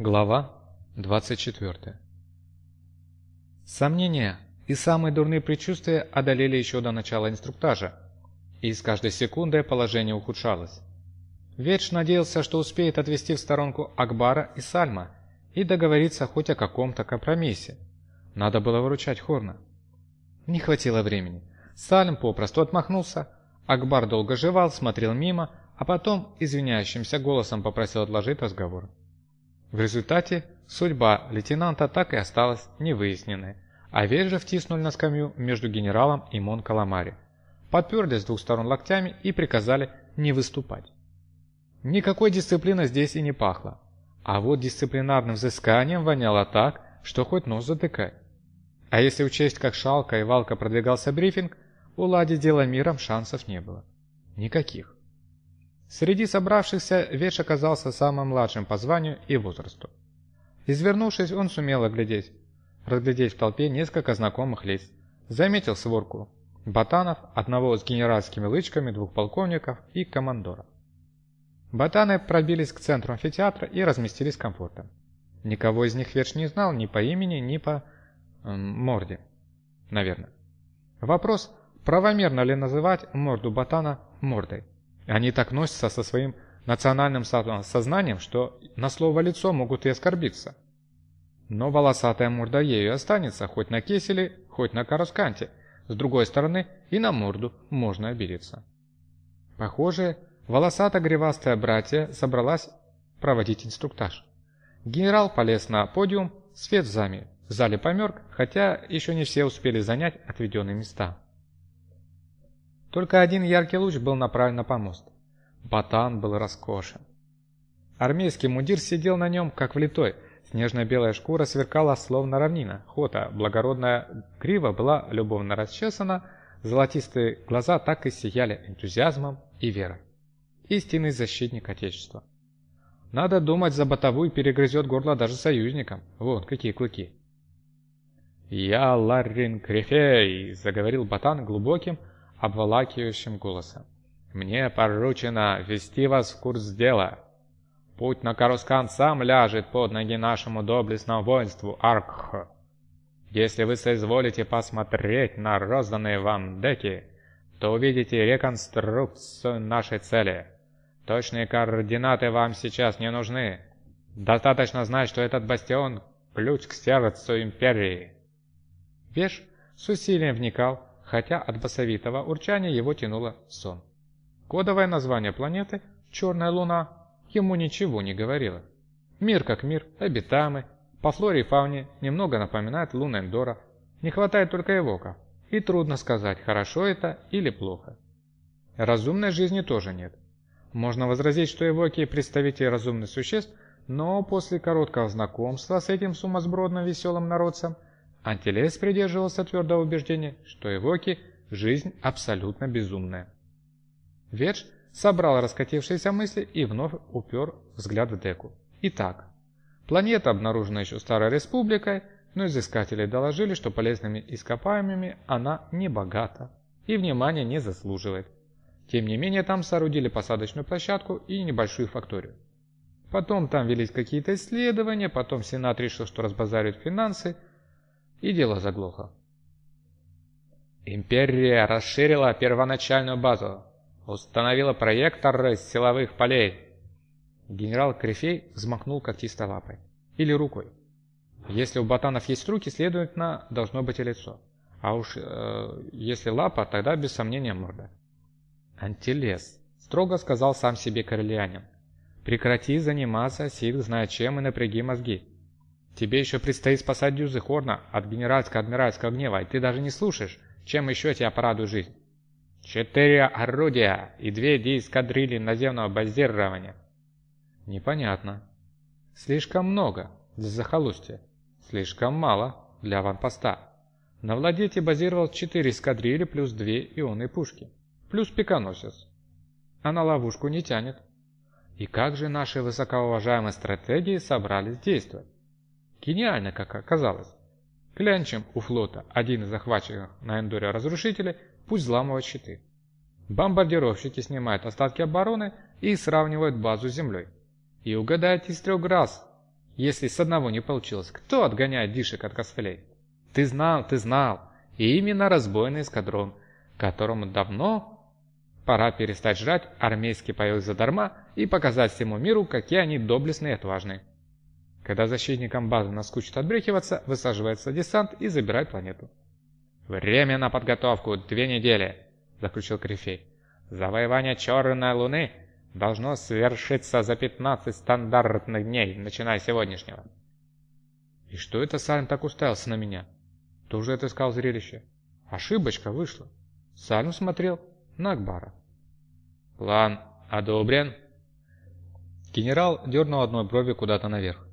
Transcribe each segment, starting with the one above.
Глава 24 Сомнения и самые дурные предчувствия одолели еще до начала инструктажа, и с каждой секундой положение ухудшалось. Ветш надеялся, что успеет отвести в сторонку Акбара и Сальма и договориться хоть о каком-то компромиссе. Надо было выручать Хорна. Не хватило времени. Сальм попросту отмахнулся, Акбар долго жевал, смотрел мимо, а потом извиняющимся голосом попросил отложить разговор. В результате судьба лейтенанта так и осталась невыясненной, а Вежа втиснули на скамью между генералом и Мон Каламари. Подперли с двух сторон локтями и приказали не выступать. Никакой дисциплины здесь и не пахло. А вот дисциплинарным взысканием воняло так, что хоть нос затыкай. А если учесть, как шалка и валка продвигался брифинг, уладить дело миром шансов не было. Никаких. Среди собравшихся Веш оказался самым младшим по званию и возрасту. Извернувшись, он сумел оглядеть, разглядеть в толпе несколько знакомых лиц. Заметил сворку ботанов, одного с генеральскими лычками, двух полковников и командора. Ботаны пробились к центру амфитеатра и разместились комфортно. Никого из них Верш не знал ни по имени, ни по э, морде, наверное. Вопрос, правомерно ли называть морду ботана мордой. Они так носятся со своим национальным сознанием, что на слово «лицо» могут и оскорбиться. Но волосатая морда ею останется, хоть на кеселе, хоть на карусканте. С другой стороны, и на морду можно обидеться. Похоже, волосато-гривастая братья собралась проводить инструктаж. Генерал полез на подиум, свет в заме. В зале померк, хотя еще не все успели занять отведенные места. Только один яркий луч был направлен на помост. Батан был роскошен. Армейский мундир сидел на нем, как влитой. Снежно-белая шкура сверкала, словно равнина. Хота, благородная грива была любовно расчесана, золотистые глаза так и сияли энтузиазмом и верой. Истинный защитник Отечества. Надо думать, за ботовую перегрызет горло даже союзникам. Вот какие клыки. «Я Ларрин Крефей», — заговорил Батан глубоким, обволакивающим голосом. «Мне поручено вести вас в курс дела. Путь на Карускан сам ляжет под ноги нашему доблестному воинству Аркх. Если вы соизволите посмотреть на розданные вам деки, то увидите реконструкцию нашей цели. Точные координаты вам сейчас не нужны. Достаточно знать, что этот бастион – ключ к сердцу Империи». Веш с усилием вникал хотя от басовитого урчания его тянуло сон. Кодовое название планеты «Черная луна» ему ничего не говорило. Мир как мир, обитаемый, по флоре и фауне немного напоминает луна Эндора, не хватает только эвоков, и трудно сказать, хорошо это или плохо. Разумной жизни тоже нет. Можно возразить, что эвоки – представители разумных существ, но после короткого знакомства с этим сумасбродным веселым народцем – Антилес придерживался твердого убеждения, что Эвоки – жизнь абсолютно безумная. Ведж собрал раскатившиеся мысли и вновь упер взгляд в Деку. Итак, планета обнаружена еще Старой Республикой, но изыскатели доложили, что полезными ископаемыми она не богата и внимания не заслуживает. Тем не менее, там соорудили посадочную площадку и небольшую факторию. Потом там велись какие-то исследования, потом Сенат решил, что разбазаривает финансы – и дело заглохло. Империя расширила первоначальную базу, установила проекторы силовых полей. Генерал Крифей взмахнул когтистой лапой. Или рукой. Если у ботанов есть руки, следовательно, должно быть и лицо. А уж э, если лапа, тогда без сомнения морда. «Антилес», — строго сказал сам себе королианин. «Прекрати заниматься, сил зная чем, и напряги мозги. Тебе еще предстоит спасать дюзы Хорна от генеральско-адмиральского гнева, и ты даже не слушаешь, чем еще тебя порадует жизнь. Четыре орудия и две эскадрильи наземного базирования. Непонятно. Слишком много для захолустья. Слишком мало для аванпоста. На владете базировал четыре эскадрильи плюс две ионные пушки. Плюс пиконосец. А на ловушку не тянет. И как же наши высокоуважаемые стратегии собрались действовать? Гениально, как оказалось. Клянчем у флота один из захваченных на Эндоре разрушителей, пусть взламывает щиты. Бомбардировщики снимают остатки обороны и сравнивают базу с землей. И угадайте из трех раз, если с одного не получилось? Кто отгоняет дишек от косплей? Ты знал, ты знал. И именно разбойный эскадрон, которому давно пора перестать жрать армейский паёк задарма и показать всему миру, какие они доблестные и отважные. Когда защитникам базы наскучит отбрехиваться, высаживается десант и забирает планету. «Время на подготовку, две недели», — заключил Крифей. «Завоевание Черной Луны должно свершиться за 15 стандартных дней, начиная с сегодняшнего». «И что это Салим так уставился на меня?» «Тоже отыскал зрелище. Ошибочка вышла». Салим смотрел на Акбара. «План одобрен?» Генерал дернул одной брови куда-то наверх.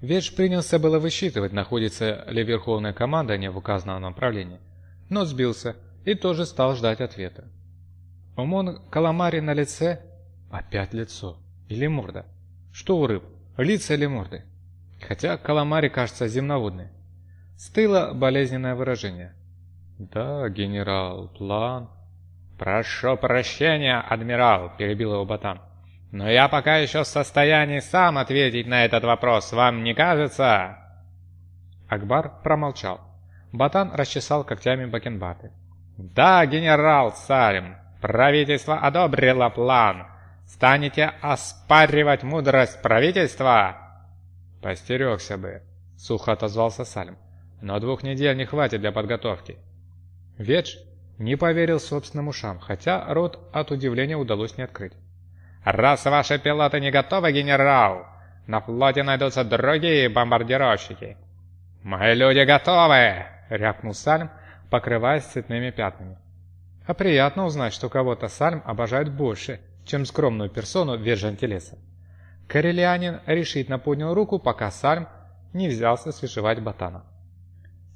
Ведж принялся было высчитывать, находится ли верховное командование в указанном направлении, но сбился и тоже стал ждать ответа. У Мон Каламари на лице опять лицо или морда. Что у рыб, лица или морды? Хотя Каламари кажется земноводной. Стыло болезненное выражение. «Да, генерал, план...» «Прошу прощения, адмирал», — перебил его Батан. Но я пока еще в состоянии сам ответить на этот вопрос, вам не кажется?» Акбар промолчал. Батан расчесал когтями бакенбаты. «Да, генерал Сарим, правительство одобрило план. Станете оспаривать мудрость правительства?» «Постерегся бы», — сухо отозвался Салим. «Но двух недель не хватит для подготовки». Ведж не поверил собственным ушам, хотя рот от удивления удалось не открыть. «Раз ваши пилоты не готовы, генерал, на флоте найдутся другие бомбардировщики». «Мои люди готовы!» — рявкнул Сальм, покрываясь цветными пятнами. А приятно узнать, что кого-то Сальм обожает больше, чем скромную персону Вержа Антилеса. Карелианин решительно поднял руку, пока Сальм не взялся свежевать ботана.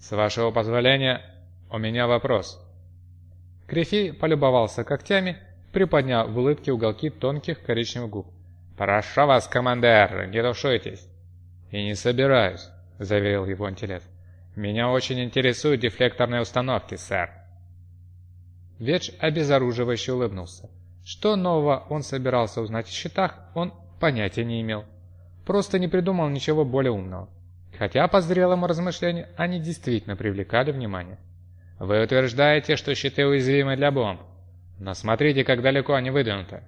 «С вашего позволения, у меня вопрос». Крефи полюбовался когтями приподняв в улыбке уголки тонких коричневых губ. «Прошу вас, командир, не душуйтесь!» «И не собираюсь», — заверил его антилет. «Меня очень интересуют дефлекторные установки, сэр». Ведж обезоруживающе улыбнулся. Что нового он собирался узнать в счетах, он понятия не имел. Просто не придумал ничего более умного. Хотя по зрелому размышлению они действительно привлекали внимание. «Вы утверждаете, что щиты уязвимы для бомб?» Но смотрите, как далеко они выдвинуты.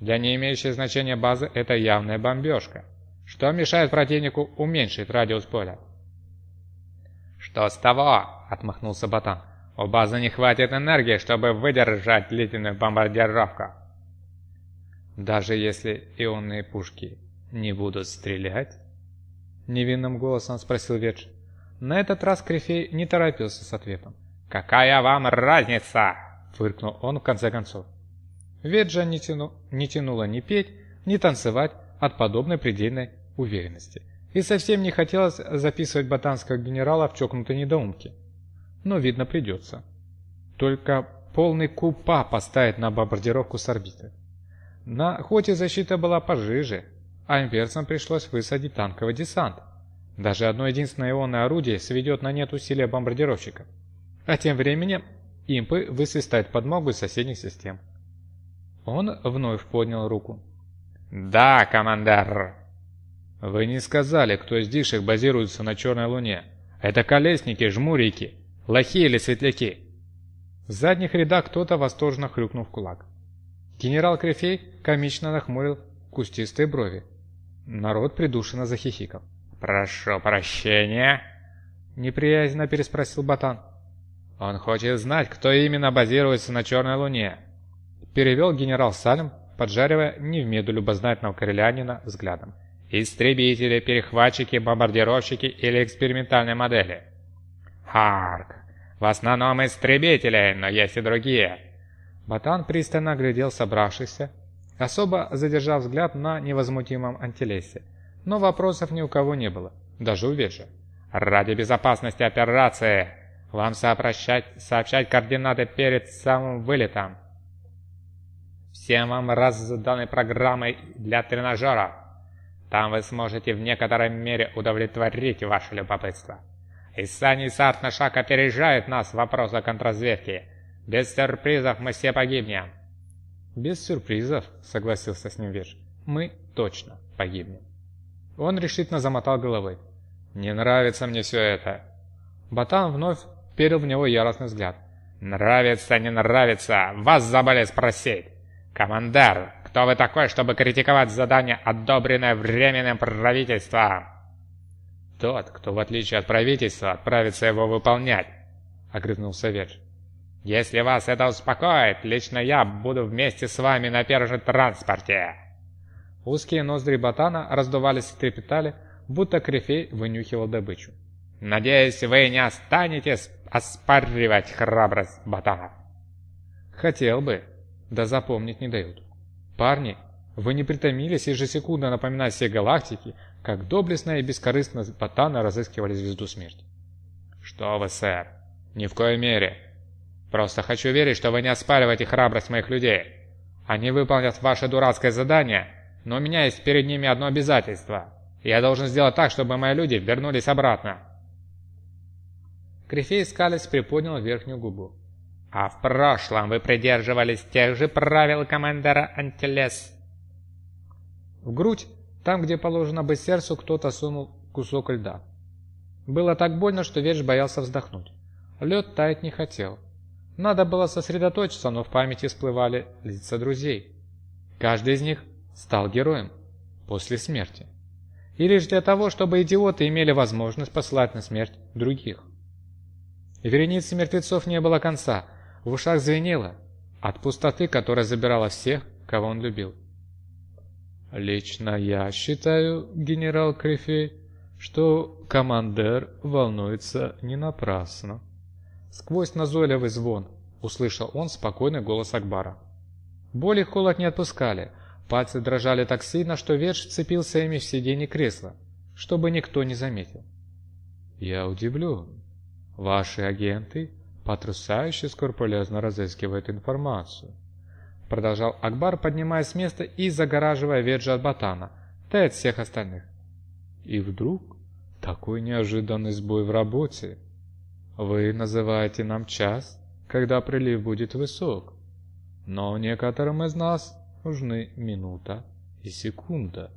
Для не имеющей значения базы это явная бомбежка. Что мешает противнику уменьшить радиус поля? «Что с того?» — отмахнулся Батан. «У базы не хватит энергии, чтобы выдержать длительную бомбардировку». «Даже если ионные пушки не будут стрелять?» Невинным голосом спросил Ведж. На этот раз Крифей не торопился с ответом. «Какая вам разница?» — фыркнул он в конце концов. Веджа не, тяну, не тянула ни петь, ни танцевать от подобной предельной уверенности. И совсем не хотелось записывать ботанского генерала в чокнутой недоумке. Но, видно, придется. Только полный купа поставить на бомбардировку с орбиты. На охоте защита была пожиже, а имперцам пришлось высадить танковый десант. Даже одно единственное ионное орудие сведет на нет усилия бомбардировщиков. А тем временем Импы высвистают подмогу из соседних систем. Он вновь поднял руку. «Да, командир!» «Вы не сказали, кто из дишек базируется на Черной Луне. Это колесники, жмурики, лохи или светляки?» В задних рядах кто-то восторженно хрюкнул в кулак. Генерал Крефей комично нахмурил кустистые брови. Народ придушенно захихикал. «Прошу прощения!» Неприязненно переспросил Батан. Он хочет знать, кто именно базируется на Черной Луне. Перевел генерал Салем, поджаривая не в меду любознательного корелянина взглядом. Истребители, перехватчики, бомбардировщики или экспериментальные модели? Харк! В основном истребители, но есть и другие. Батан пристально оглядел собравшихся, особо задержав взгляд на невозмутимом антилесе. Но вопросов ни у кого не было, даже у Веджа. «Ради безопасности операции!» Вам сообщать, сообщать координаты перед самым вылетом. Всем вам разданы программы для тренажера. Там вы сможете в некоторой мере удовлетворить ваше любопытство. Исани Сарт на шаг опережает нас в вопросах контрразведки. Без сюрпризов мы все погибнем. Без сюрпризов, согласился с ним Виш. Мы точно погибнем. Он решительно замотал головой. «Не нравится мне все это». Ботан вновь перил в него яростный взгляд. «Нравится, не нравится, вас забыли спросить. Командар, кто вы такой, чтобы критиковать задание, одобренное временным правительством?» «Тот, кто, в отличие от правительства, отправится его выполнять», — огрызнулся Ведж. «Если вас это успокоит, лично я буду вместе с вами на первом же транспорте». Узкие ноздри ботана раздувались и трепетали, будто Крифей вынюхивал добычу. «Надеюсь, вы не останетесь оспаривать храбрость ботанов?» «Хотел бы, да запомнить не дают. Парни, вы не притомились ежесекундно напоминать всей галактике, как доблестно и бескорыстно ботаны разыскивали звезду смерти?» «Что вы, сэр? Ни в коей мере. Просто хочу верить, что вы не оспариваете храбрость моих людей. Они выполнят ваше дурацкое задание, но у меня есть перед ними одно обязательство. Я должен сделать так, чтобы мои люди вернулись обратно. Крифей скалец приподнял верхнюю губу. А в прошлом вы придерживались тех же правил командира Антилес. В грудь, там, где положено бы сердцу, кто-то сунул кусок льда. Было так больно, что Верш боялся вздохнуть. Лед таять не хотел. Надо было сосредоточиться, но в памяти всплывали лица друзей. Каждый из них стал героем после смерти. И лишь для того, чтобы идиоты имели возможность послать на смерть других. Вереницы мертвецов не было конца, в ушах звенело от пустоты, которая забирала всех, кого он любил. Лично я считаю, генерал Крифей, что командир волнуется не напрасно. Сквозь назойливый звон услышал он спокойный голос Акбара. Боль и холод не отпускали, Пальцы дрожали так сильно, что Верш вцепился ими в сиденье кресла, чтобы никто не заметил. «Я удивлен. Ваши агенты потрясающе скрупулезно разыскивают информацию», продолжал Акбар, поднимаясь с места и загораживая Верджа от Батана, и от всех остальных. И вдруг такой неожиданный сбой в работе. Вы называете нам час, когда прилив будет высок, но некоторым из нас нужны минута и секунда.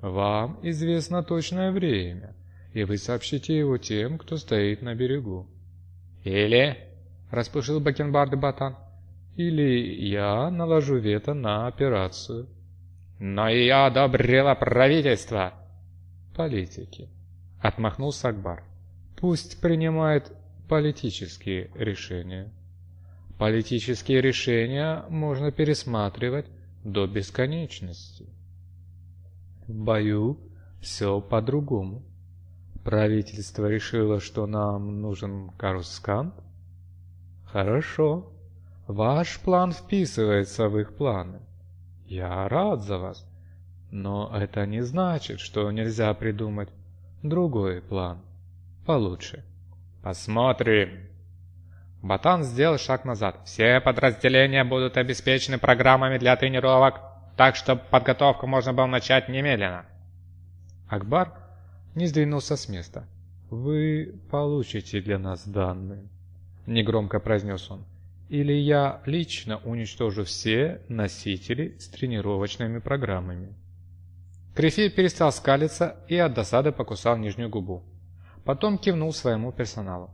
Вам известно точное время, и вы сообщите его тем, кто стоит на берегу. Или, распушил Бакенбард Батан, или я наложу вето на операцию. Но ее одобрило правительство. Политики. Отмахнулся Акбар. Пусть принимает политические решения. Политические решения можно пересматривать до бесконечности. В бою все по-другому. Правительство решило, что нам нужен Карускант? Хорошо. Ваш план вписывается в их планы. Я рад за вас. Но это не значит, что нельзя придумать другой план. Получше. Посмотрим. Батан сделал шаг назад. Все подразделения будут обеспечены программами для тренировок, так что подготовку можно было начать немедленно. Акбар не сдвинулся с места. «Вы получите для нас данные», — негромко произнес он. «Или я лично уничтожу все носители с тренировочными программами». Крифей перестал скалиться и от досады покусал нижнюю губу. Потом кивнул своему персоналу.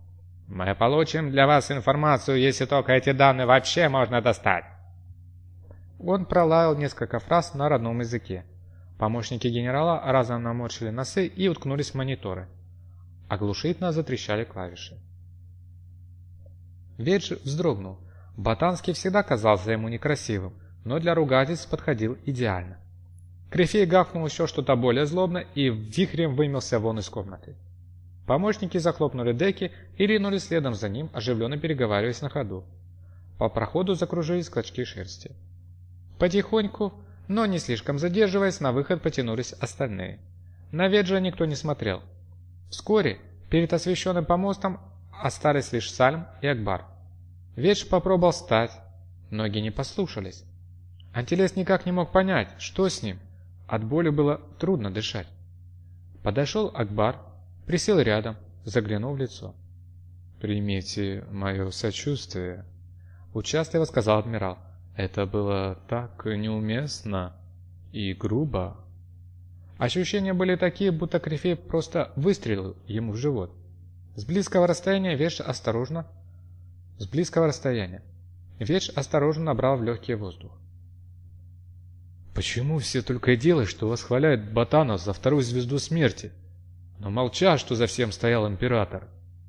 Мы получим для вас информацию, если только эти данные вообще можно достать. Он пролаял несколько фраз на родном языке. Помощники генерала разом наморщили носы и уткнулись в мониторы. Оглушительно затрещали клавиши. Ведж вздрогнул. Ботанский всегда казался ему некрасивым, но для ругательств подходил идеально. Крифей гавкнул еще что-то более злобно и вихрем вымелся вон из комнаты. Помощники захлопнули деки и ринулись следом за ним, оживленно переговариваясь на ходу. По проходу закружились клочки шерсти. Потихоньку, но не слишком задерживаясь, на выход потянулись остальные. На Веджа никто не смотрел. Вскоре перед освещенным помостом остались лишь Сальм и Акбар. Ведж попробовал встать, ноги не послушались. Антилес никак не мог понять, что с ним. От боли было трудно дышать. Подошел Акбар, Присел рядом, заглянул в лицо. «Примите мое сочувствие», — участливо сказал адмирал. «Это было так неуместно и грубо». Ощущения были такие, будто Крифей просто выстрелил ему в живот. С близкого расстояния Веч осторожно... С близкого расстояния. Веч осторожно набрал в легкий воздух. «Почему все только и делают, что восхваляют Ботанов за вторую звезду смерти? Но молча, что за всем стоял император!»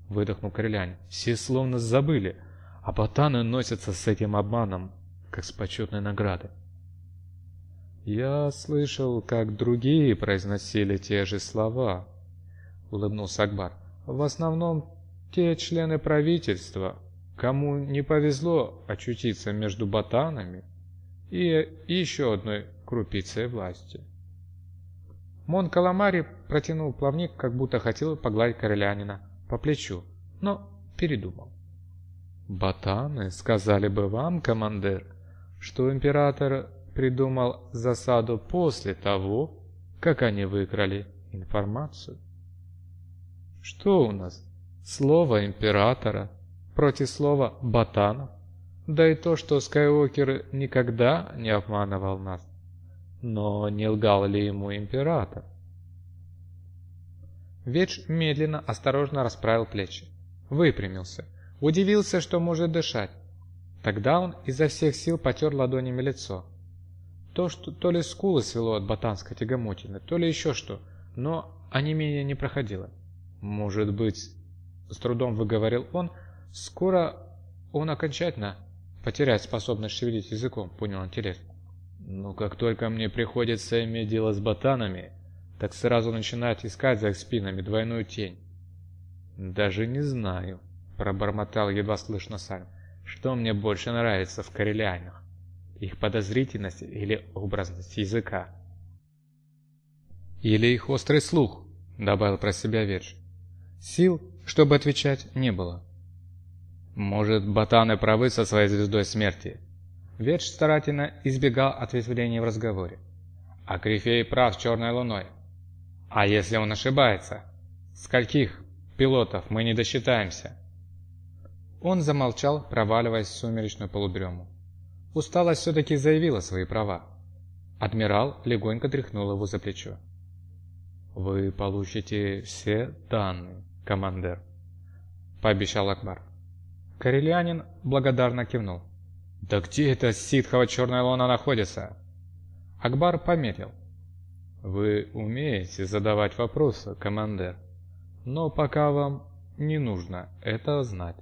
Выдохнул Крылянин. «Все словно забыли, а Ботаны носятся с этим обманом, как с почетной наградой». «Я слышал, как другие произносили те же слова», — улыбнулся Акбар. «В основном те члены правительства, кому не повезло очутиться между ботанами и еще одной крупицей власти». Мон Каламари протянул плавник, как будто хотел погладить королянина по плечу, но передумал. «Ботаны сказали бы вам, командир, что император придумал засаду после того, как они выкрали информацию. Что у нас? Слово императора против слова ботанов? Да и то, что Скайуокер никогда не обманывал нас. Но не лгал ли ему император? Ведж медленно, осторожно расправил плечи. Выпрямился. Удивился, что может дышать. Тогда он изо всех сил потер ладонями лицо. То, что то ли скулы свело от ботанской тягомотины, то ли еще что, но онемение не проходило. Может быть, с трудом выговорил он, скоро он окончательно потеряет способность шевелить языком, понял интеллект. Но как только мне приходится иметь дело с ботанами, так сразу начинает искать за их спинами двойную тень. Даже не знаю, пробормотал едва слышно Сальм, что мне больше нравится в коррелянах их подозрительность или образность языка. Или их острый слух, добавил про себя Верш. Сил, чтобы отвечать, не было. Может, ботаны правы со своей звездой смерти? Верш старательно избегал ответвлений в разговоре. А Крифей прав с черной луной. А если он ошибается? Скольких пилотов мы не досчитаемся? Он замолчал, проваливаясь в сумеречную полудрему. Усталость все-таки заявила свои права. Адмирал легонько тряхнул его за плечо. «Вы получите все данные, командир», — пообещал Акбар. Карелианин благодарно кивнул. «Да где эта ситхова черная луна находится?» Акбар помедлил. «Вы умеете задавать вопросы, командир, но пока вам не нужно это знать.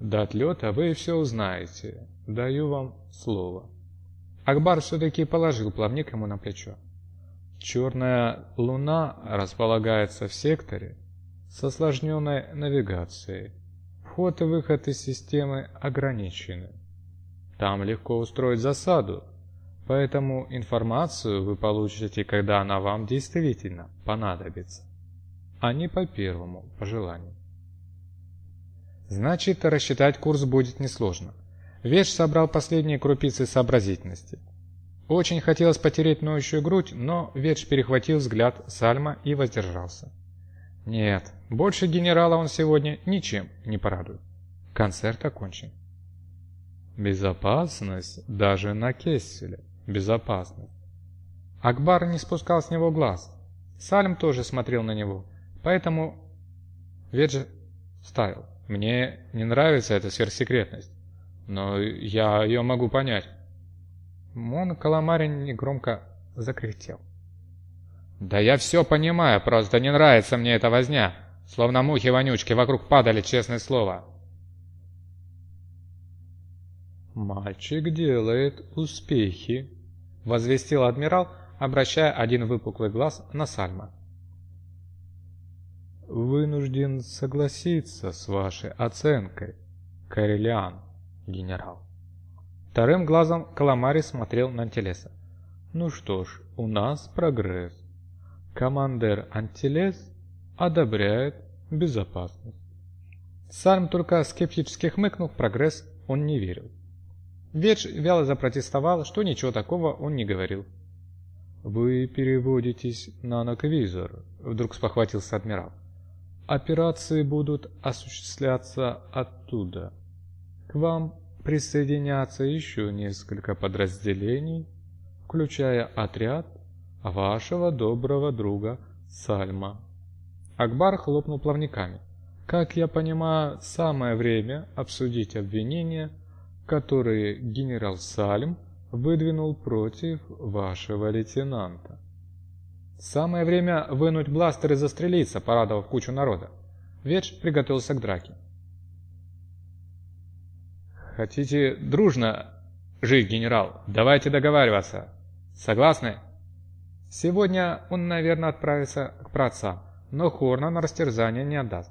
До отлета вы все узнаете, Даю вам слово. Акбар все-таки положил плавник ему на плечо. Черная луна располагается в секторе с осложненной навигацией. Вход и выход из системы ограничены. Там легко устроить засаду, поэтому информацию вы получите, когда она вам действительно понадобится, а не по первому пожеланию. Значит, рассчитать курс будет несложно. Веш собрал последние крупицы сообразительности. Очень хотелось потереть ноющую грудь, но Ветш перехватил взгляд Сальма и воздержался. Нет, больше генерала он сегодня ничем не порадует. Концерт окончен. Безопасность даже на Кесселе. Безопасность. Акбар не спускал с него глаз. Сальм тоже смотрел на него, поэтому Ведж ставил. Мне не нравится эта сверхсекретность но я ее могу понять. Мон Каламарин негромко закряхтел. «Да я все понимаю, просто не нравится мне эта возня. Словно мухи-вонючки вокруг падали, честное слово». «Мальчик делает успехи», — возвестил адмирал, обращая один выпуклый глаз на Сальма. «Вынужден согласиться с вашей оценкой, Карелиан» генерал. Вторым глазом Каламари смотрел на Антилеса. Ну что ж, у нас прогресс. Командир Антилес одобряет безопасность. Сарм только скептически хмыкнул, в прогресс он не верил. Ведж вяло запротестовал, что ничего такого он не говорил. «Вы переводитесь на ноквизор», — вдруг спохватился адмирал. «Операции будут осуществляться оттуда». К вам присоединятся еще несколько подразделений, включая отряд вашего доброго друга Сальма. Акбар хлопнул плавниками. Как я понимаю, самое время обсудить обвинения, которые генерал Сальм выдвинул против вашего лейтенанта. Самое время вынуть бластер и застрелиться, порадовав кучу народа. Ведж приготовился к драке. «Хотите дружно жить, генерал? Давайте договариваться. Согласны?» Сегодня он, наверное, отправится к праотцам, но Хорна на растерзание не отдаст.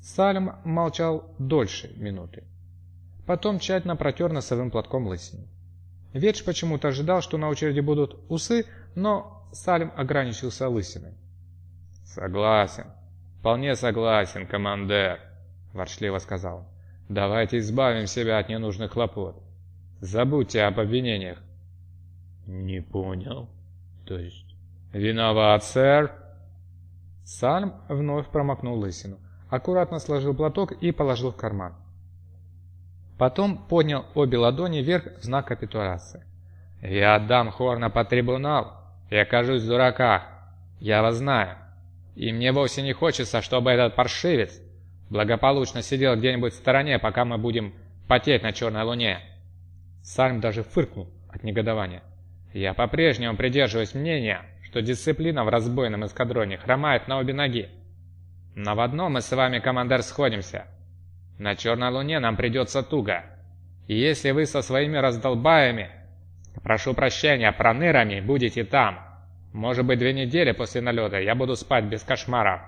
Салем молчал дольше минуты. Потом тщательно протер носовым платком лысину. Ведж почему-то ожидал, что на очереди будут усы, но Салем ограничился лысиной. «Согласен, вполне согласен, командир», – ворчливо сказал «Давайте избавим себя от ненужных хлопот. Забудьте об обвинениях». «Не понял. То есть...» «Виноват, сэр!» Сальм вновь промокнул лысину, аккуратно сложил платок и положил в карман. Потом поднял обе ладони вверх в знак капитуляции. «Я отдам Хорна по трибунал и окажусь в дураках. Я вас знаю. И мне вовсе не хочется, чтобы этот паршивец благополучно сидел где-нибудь в стороне, пока мы будем потеть на черной луне». Сальм даже фыркнул от негодования. «Я по-прежнему придерживаюсь мнения, что дисциплина в разбойном эскадроне хромает на обе ноги. Но в одном мы с вами, командир, сходимся. На Черной Луне нам придется туго. И если вы со своими раздолбаями, прошу прощения, пронырами, будете там, может быть, две недели после налета я буду спать без кошмаров.